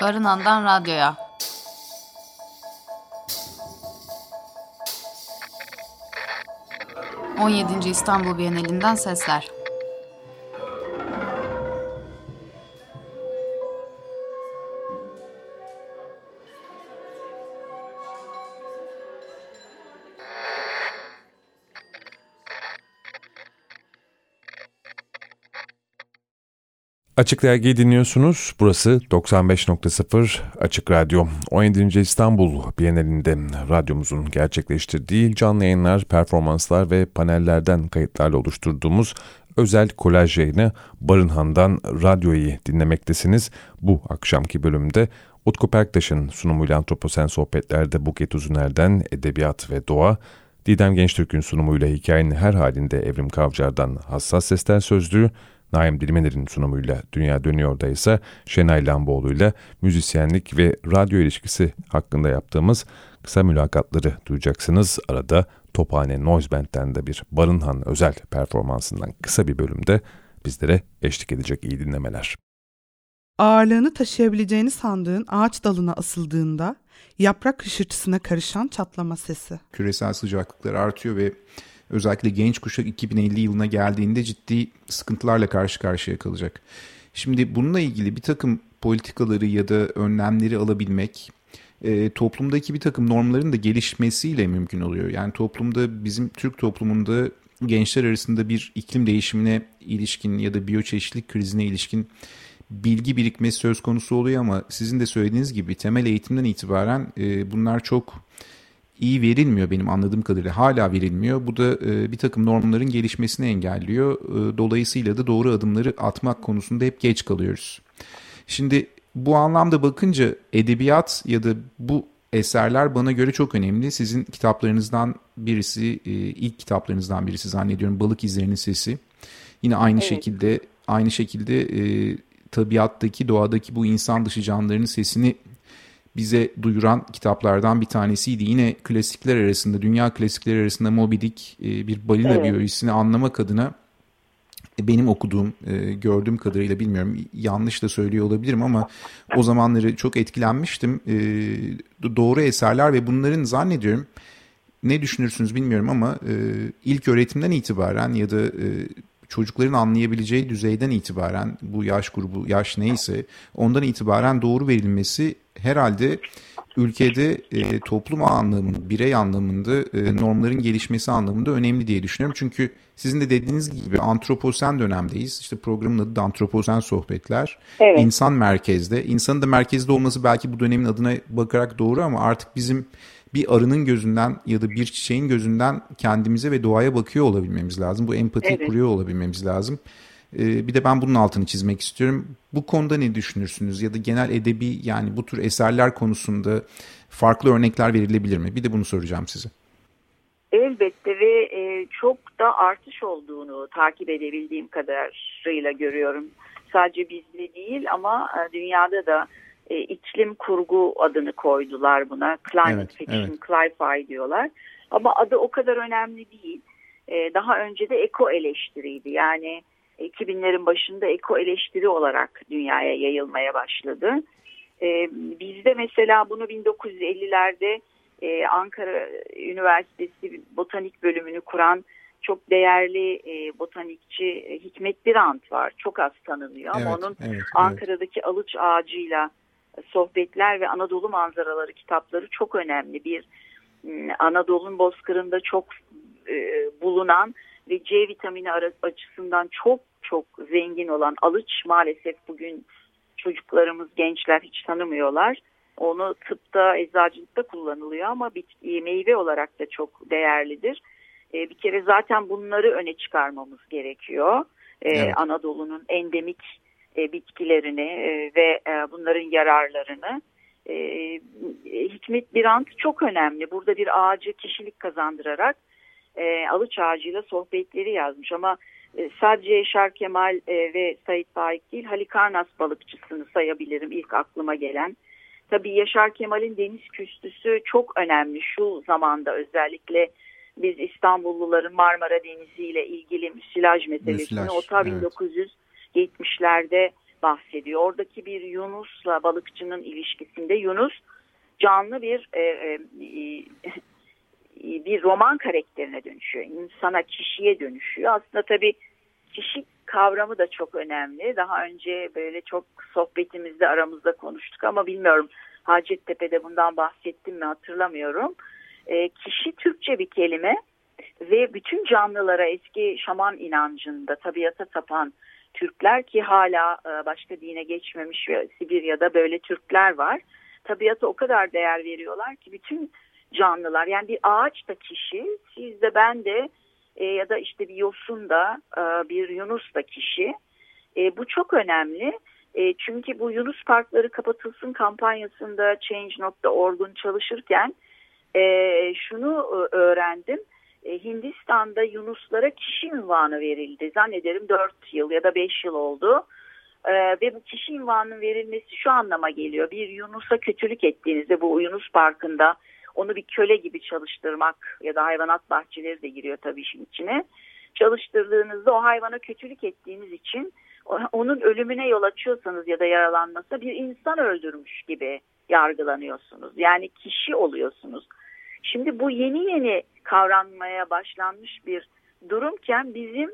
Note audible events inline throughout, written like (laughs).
Barınan'dan Radyo'ya. On yedinci İstanbul Bienalinden sesler. Açık Dergi'yi dinliyorsunuz. Burası 95.0 Açık Radyo. 17. İstanbul Bienalinde radyomuzun gerçekleştirdiği canlı yayınlar, performanslar ve panellerden kayıtlarla oluşturduğumuz özel kolaj yayını Barınhan'dan radyoyu dinlemektesiniz. Bu akşamki bölümde Utku Perktaş'ın sunumuyla Antroposen Sohbetler'de Buket Uzuner'den Edebiyat ve Doğa, Didem Gençtürk'ün sunumuyla hikayenin her halinde Evrim Kavcar'dan Hassas Sesler Sözlüğü, Naim Dilmener'in sunumuyla Dünya Dönüyor'da ise Şenay Lamboğlu'yla müzisyenlik ve radyo ilişkisi hakkında yaptığımız kısa mülakatları duyacaksınız. Arada Tophane Noise Band'den de bir Barınhan özel performansından kısa bir bölümde bizlere eşlik edecek iyi dinlemeler. Ağırlığını taşıyabileceğini sandığın ağaç dalına asıldığında yaprak hışırtısına karışan çatlama sesi. Küresel sıcaklıklar artıyor ve özellikle genç kuşak 2050 yılına geldiğinde ciddi sıkıntılarla karşı karşıya kalacak. Şimdi bununla ilgili bir takım politikaları ya da önlemleri alabilmek e, toplumdaki bir takım normların da gelişmesiyle mümkün oluyor. Yani toplumda bizim Türk toplumunda gençler arasında bir iklim değişimine ilişkin ya da biyoçeşitlik krizine ilişkin bilgi birikmesi söz konusu oluyor ama sizin de söylediğiniz gibi temel eğitimden itibaren e, bunlar çok iyi verilmiyor benim anladığım kadarıyla. Hala verilmiyor. Bu da e, bir takım normların gelişmesini engelliyor. E, dolayısıyla da doğru adımları atmak konusunda hep geç kalıyoruz. Şimdi bu anlamda bakınca edebiyat ya da bu eserler bana göre çok önemli. Sizin kitaplarınızdan birisi, e, ilk kitaplarınızdan birisi zannediyorum Balık İzlerinin Sesi. Yine aynı evet. şekilde aynı şekilde e, tabiattaki, doğadaki bu insan dışı canlıların sesini bize duyuran kitaplardan bir tanesiydi. Yine klasikler arasında, dünya klasikleri arasında Moby Dick e, bir balina evet. biyolojisini anlamak adına e, benim okuduğum, e, gördüğüm kadarıyla bilmiyorum yanlış da söylüyor olabilirim ama o zamanları çok etkilenmiştim. Doğru eserler ve bunların zannediyorum ne düşünürsünüz bilmiyorum ama ilk öğretimden itibaren ya da çocukların anlayabileceği düzeyden itibaren bu yaş grubu yaş neyse ondan itibaren doğru verilmesi herhalde ülkede e, toplum anlamında, birey anlamında e, normların gelişmesi anlamında önemli diye düşünüyorum. Çünkü sizin de dediğiniz gibi antroposen dönemdeyiz. İşte programın adı da antroposen sohbetler. Evet. İnsan merkezde. İnsanın da merkezde olması belki bu dönemin adına bakarak doğru ama artık bizim bir arının gözünden ya da bir çiçeğin gözünden kendimize ve doğaya bakıyor olabilmemiz lazım. Bu empati evet. kuruyor olabilmemiz lazım. Ee, bir de ben bunun altını çizmek istiyorum. Bu konuda ne düşünürsünüz? Ya da genel edebi yani bu tür eserler konusunda farklı örnekler verilebilir mi? Bir de bunu soracağım size. Elbette ve e, çok da artış olduğunu takip edebildiğim kadarıyla görüyorum. Sadece bizde değil ama e, dünyada da e, iklim kurgu adını koydular buna. Climate evet, fiction, evet. cli-fi diyorlar. Ama adı o kadar önemli değil. E, daha önce de eko eleştiriydi. Yani 2000'lerin başında eko eleştiri olarak dünyaya yayılmaya başladı. E, bizde mesela bunu 1950'lerde e, Ankara Üniversitesi botanik bölümünü kuran çok değerli e, botanikçi Hikmet Birant var. Çok az tanınıyor ama evet, onun evet, Ankara'daki evet. alıç ağacıyla sohbetler ve Anadolu manzaraları kitapları çok önemli. Bir Anadolu'nun bozkırında çok e, bulunan ve C vitamini açısından çok çok zengin olan alıç maalesef bugün çocuklarımız, gençler hiç tanımıyorlar. Onu tıpta, eczacılıkta kullanılıyor ama bitki, meyve olarak da çok değerlidir. E, bir kere zaten bunları öne çıkarmamız gerekiyor. E, evet. Anadolu'nun endemik e, bitkilerini e, ve e, bunların yararlarını. E, Hikmet Birant çok önemli. Burada bir ağacı kişilik kazandırarak e, alıç ağacıyla sohbetleri yazmış ama e, sadece Yaşar Kemal e, ve Sait Faik değil Halikarnas balıkçısını sayabilirim ilk aklıma gelen. Tabii Yaşar Kemal'in deniz küstüsü çok önemli şu zamanda özellikle biz İstanbulluların Marmara Denizi ile ilgili müsilaj meselesini Müsilaj, o ta evet. 1970'lerde bahsediyor. Oradaki bir Yunus'la balıkçının ilişkisinde Yunus canlı bir e, e, bir roman karakterine dönüşüyor. İnsana, kişiye dönüşüyor. Aslında tabii kişi kavramı da çok önemli. Daha önce böyle çok sohbetimizde aramızda konuştuk ama bilmiyorum Hacettepe'de bundan bahsettim mi hatırlamıyorum. E, kişi Türkçe bir kelime ve bütün canlılara eski şaman inancında tabiata tapan Türkler ki hala e, başka dine geçmemiş Sibirya'da böyle Türkler var. Tabiata o kadar değer veriyorlar ki bütün canlılar yani bir ağaç da kişi, siz de ben de e, ya da işte bir yosun da e, bir Yunus da kişi. Bu çok önemli. Çünkü bu Yunus parkları kapatılsın kampanyasında Change.org'un çalışırken şunu öğrendim. E, Hindistan'da Yunuslara kişi ünvanı verildi. Zannederim 4 yıl ya da 5 yıl oldu. E, ve bu kişi ünvanının verilmesi şu anlama geliyor. Bir Yunus'a kötülük ettiğinizde bu Yunus Parkı'nda onu bir köle gibi çalıştırmak ya da hayvanat bahçeleri de giriyor tabii işin içine. Çalıştırdığınızda o hayvana kötülük ettiğiniz için onun ölümüne yol açıyorsanız ya da yaralanmasa bir insan öldürmüş gibi yargılanıyorsunuz. Yani kişi oluyorsunuz. Şimdi bu yeni yeni kavranmaya başlanmış bir durumken bizim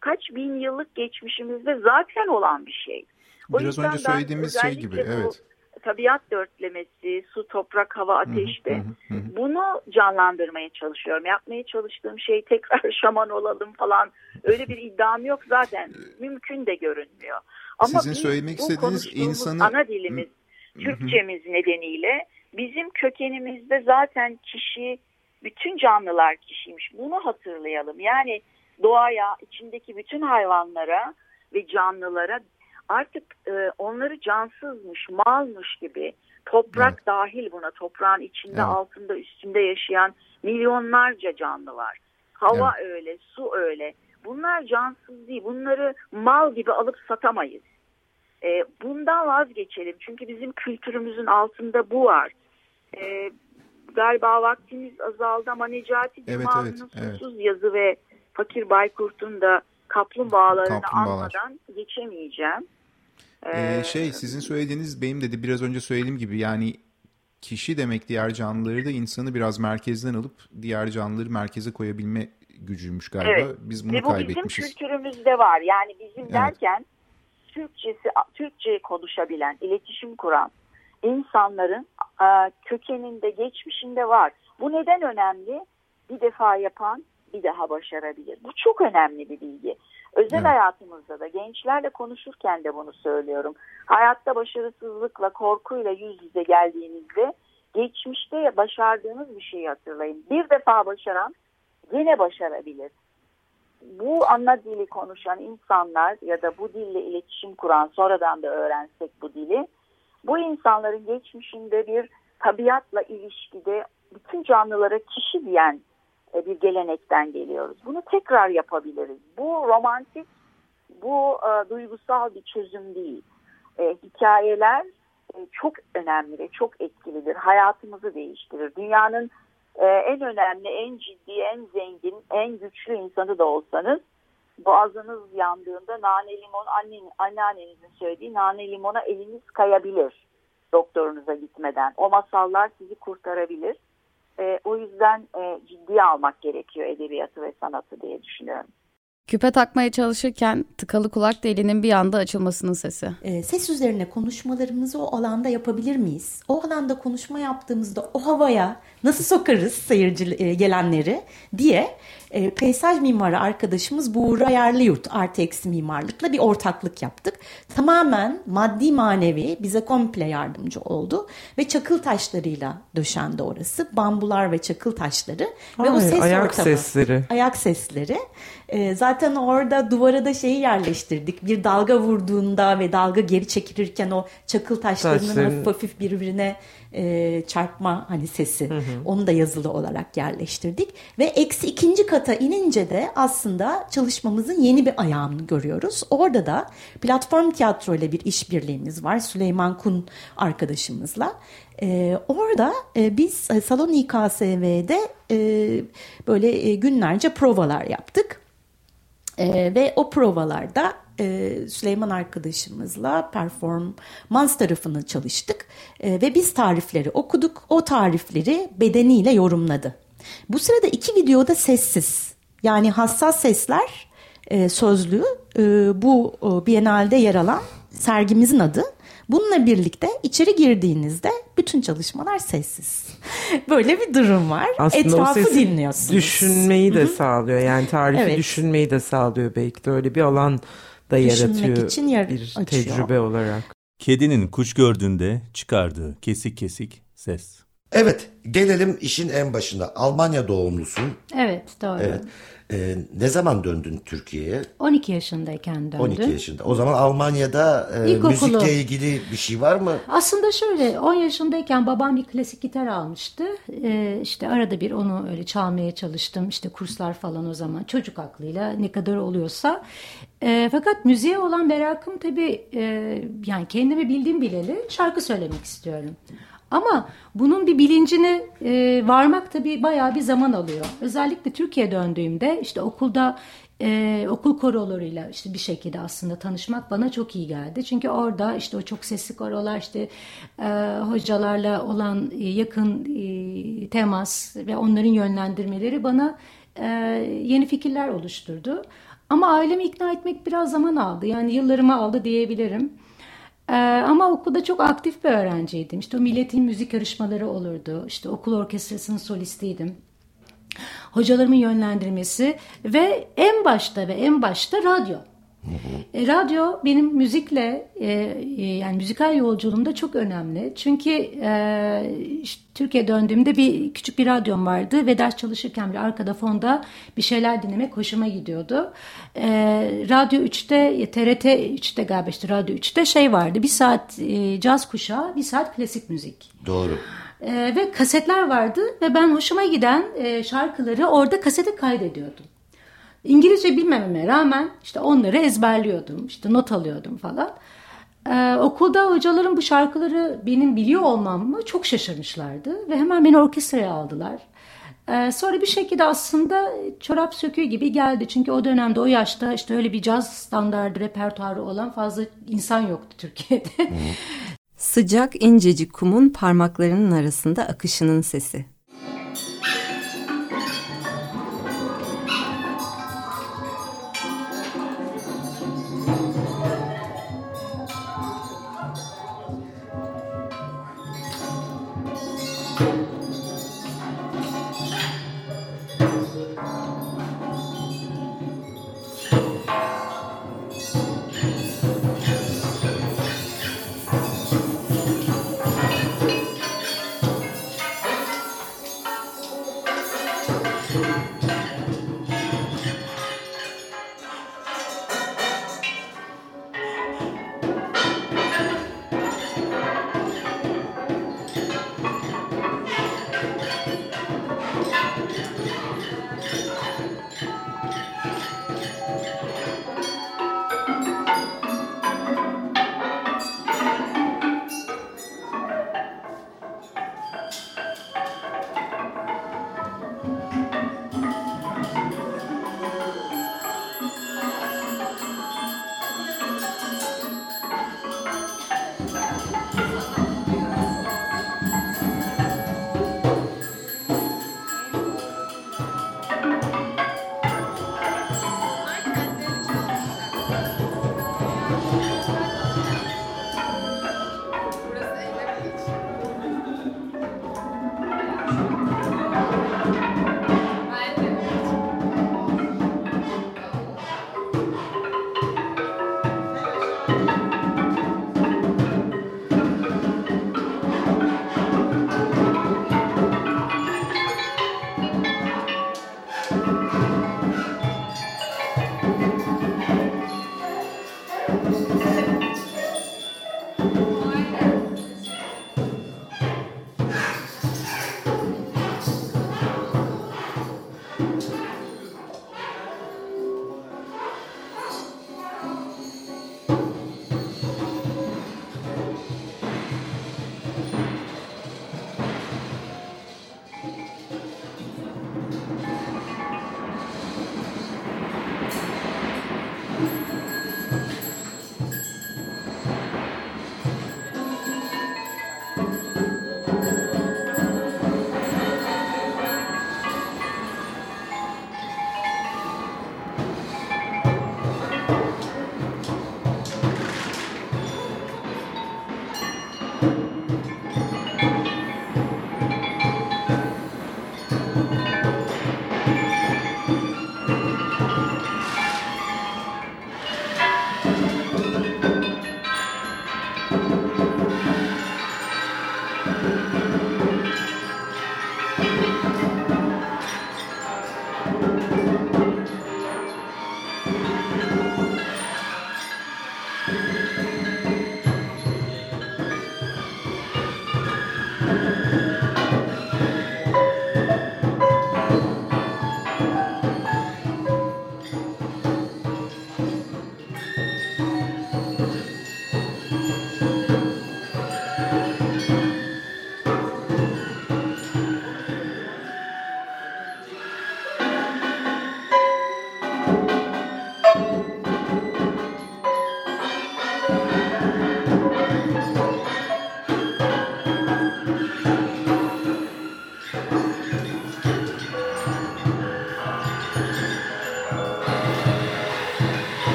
kaç bin yıllık geçmişimizde zaten olan bir şey. O Biraz önce söylediğimiz şey gibi evet. Tabiat dörtlemesi, su, toprak, hava, ateşte bunu canlandırmaya çalışıyorum. Yapmaya çalıştığım şey tekrar (laughs) şaman olalım falan öyle bir iddiam yok zaten (laughs) mümkün de görünmüyor. Ama Sizin söylemek istediğiniz insanı ana dilimiz Türkçemiz nedeniyle bizim kökenimizde zaten kişi bütün canlılar kişiymiş. Bunu hatırlayalım. Yani doğaya, içindeki bütün hayvanlara ve canlılara artık e, onları cansızmış, malmış gibi toprak evet. dahil buna toprağın içinde, evet. altında, üstünde yaşayan milyonlarca canlı var. Hava evet. öyle, su öyle. Bunlar cansız değil. Bunları mal gibi alıp satamayız. E, bundan vazgeçelim. Çünkü bizim kültürümüzün altında bu var. E, galiba vaktimiz azaldı ama Necati evet, Cuma'nın evet, susuz evet. yazı ve Fakir Baykurt'un da kaplumbağalarını Kaplumbağalar. anmadan geçemeyeceğim. Ee, şey sizin söylediğiniz benim dedi biraz önce söylediğim gibi yani kişi demek diğer canlıları da insanı biraz merkezden alıp diğer canlıları merkeze koyabilme gücüymüş galiba. Evet. Biz bunu Ve bu kaybetmişiz. bizim kültürümüzde var. Yani bizim evet. derken Türkçesi Türkçe konuşabilen, iletişim kuran insanların kökeninde, geçmişinde var. Bu neden önemli? Bir defa yapan bir daha başarabilir. Bu çok önemli bir bilgi. Özel evet. hayatımızda da gençlerle konuşurken de bunu söylüyorum. Hayatta başarısızlıkla, korkuyla yüz yüze geldiğinizde geçmişte başardığınız bir şeyi hatırlayın. Bir defa başaran yine başarabilir. Bu ana dili konuşan insanlar ya da bu dille iletişim kuran sonradan da öğrensek bu dili bu insanların geçmişinde bir tabiatla ilişkide bütün canlılara kişi diyen e, bir gelenekten geliyoruz. Bunu tekrar yapabiliriz. Bu romantik, bu e, duygusal bir çözüm değil. E, hikayeler e, çok önemli çok etkilidir. Hayatımızı değiştirir. Dünyanın e, en önemli, en ciddi, en zengin, en güçlü insanı da olsanız boğazınız yandığında nane limon annen, anneannenizin söylediği nane limona eliniz kayabilir doktorunuza gitmeden. O masallar sizi kurtarabilir. E, o yüzden e, ciddiye almak gerekiyor edebiyatı ve sanatı diye düşünüyorum. Küpe takmaya çalışırken tıkalı kulak deliğinin bir anda açılmasının sesi. E, ses üzerine konuşmalarımızı o alanda yapabilir miyiz? O alanda konuşma yaptığımızda o havaya nasıl sokarız seyirci e, gelenleri diye e, peyzaj mimarı arkadaşımız Buğra Yerliyurt artı eksi mimarlıkla bir ortaklık yaptık. Tamamen maddi manevi bize komple yardımcı oldu ve çakıl taşlarıyla döşendi orası. Bambular ve çakıl taşları Ay, ve o ses ayak ortamı, sesleri. Ayak sesleri. E, zaten orada duvara da şeyi yerleştirdik. Bir dalga vurduğunda ve dalga geri çekilirken o çakıl taşlarının Taşların... hafif hafif birbirine e, çarpma hani sesi. Hı hı. Onu da yazılı olarak yerleştirdik ve eksi ikinci kat kata inince de aslında çalışmamızın yeni bir ayağını görüyoruz. Orada da platform tiyatro ile bir işbirliğimiz var Süleyman Kun arkadaşımızla. Ee, orada e, biz e, Salon İKSV'de e, böyle e, günlerce provalar yaptık. E, ve o provalarda e, Süleyman arkadaşımızla performans tarafını çalıştık. E, ve biz tarifleri okuduk. O tarifleri bedeniyle yorumladı. Bu sırada iki videoda sessiz. Yani hassas sesler e, sözlüğü e, bu e, Biennale'de yer alan sergimizin adı. Bununla birlikte içeri girdiğinizde bütün çalışmalar sessiz. (laughs) Böyle bir durum var. Aslında Etrafı o sesi dinliyorsunuz. Düşünmeyi de sağlıyor. Yani tarifi Evet. düşünmeyi de sağlıyor belki de öyle bir alan da yaratıyor için yer bir açıyor. tecrübe olarak. Kedinin kuş gördüğünde çıkardığı kesik kesik ses. Evet, gelelim işin en başına. Almanya doğumlusun. Evet doğru. Evet. Ee, ne zaman döndün Türkiye'ye? 12 yaşındayken döndüm. 12 yaşında. O zaman Almanya'da e, İlkokulu. müzikle ilgili bir şey var mı? Aslında şöyle 10 yaşındayken babam bir klasik gitar almıştı. Ee, işte arada bir onu öyle çalmaya çalıştım. İşte kurslar falan o zaman çocuk aklıyla ne kadar oluyorsa. Ee, fakat müziğe olan merakım tabii e, yani kendimi bildiğim bileli şarkı söylemek istiyorum. Ama bunun bir bilincine e, varmak tabii bayağı bir zaman alıyor. Özellikle Türkiye'ye döndüğümde işte okulda e, okul korolarıyla işte bir şekilde aslında tanışmak bana çok iyi geldi. Çünkü orada işte o çok sesli korolar işte e, hocalarla olan e, yakın e, temas ve onların yönlendirmeleri bana e, yeni fikirler oluşturdu. Ama ailemi ikna etmek biraz zaman aldı. Yani yıllarımı aldı diyebilirim. Ee, ama okulda çok aktif bir öğrenciydim. İşte o milletin müzik yarışmaları olurdu. İşte okul orkestrasının solistiydim. Hocalarımın yönlendirmesi ve en başta ve en başta radyo. E, radyo benim müzikle e, e, yani müzikal yolculuğumda çok önemli. Çünkü e, işte Türkiye döndüğümde bir küçük bir radyom vardı ve ders çalışırken bir arkada fonda bir şeyler dinlemek hoşuma gidiyordu. E, Radyo 3'te TRT 3'te galiba işte Radyo 3'te şey vardı bir saat e, caz kuşağı bir saat klasik müzik. Doğru. E, ve kasetler vardı ve ben hoşuma giden e, şarkıları orada kasete kaydediyordum. İngilizce bilmememe rağmen işte onları ezberliyordum, işte not alıyordum falan. Ee, okulda hocalarım bu şarkıları benim biliyor olmamı çok şaşırmışlardı ve hemen beni orkestraya aldılar. Ee, sonra bir şekilde aslında çorap söküğü gibi geldi. Çünkü o dönemde o yaşta işte öyle bir caz standardı repertuarı olan fazla insan yoktu Türkiye'de. Sıcak incecik kumun parmaklarının arasında akışının sesi.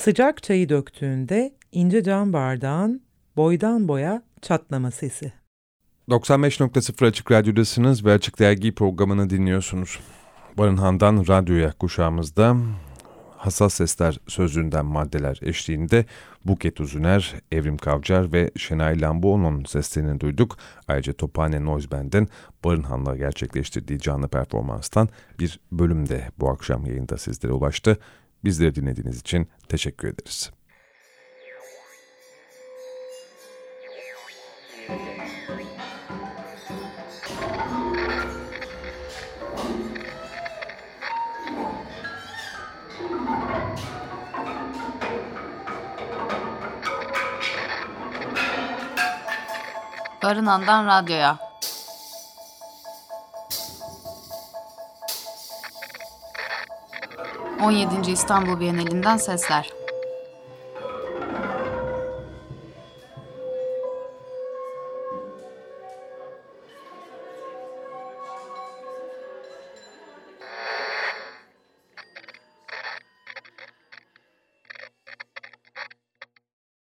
Sıcak çayı döktüğünde ince cam bardağın boydan boya çatlama sesi. 95.0 Açık Radyo'dasınız ve Açık Dergi programını dinliyorsunuz. Barınhan'dan radyoya kuşağımızda Hassas Sesler sözlüğünden maddeler eşliğinde Buket Uzuner, Evrim Kavcar ve Şenay Lamboğlu'nun seslerini duyduk. Ayrıca Tophane Noise Band'in Barınhan'la gerçekleştirdiği canlı performanstan bir bölüm de bu akşam yayında sizlere ulaştı. Bizleri dinlediğiniz için teşekkür ederiz. Barınan'dan radyoya. ...17. İstanbul Bienalinden sesler.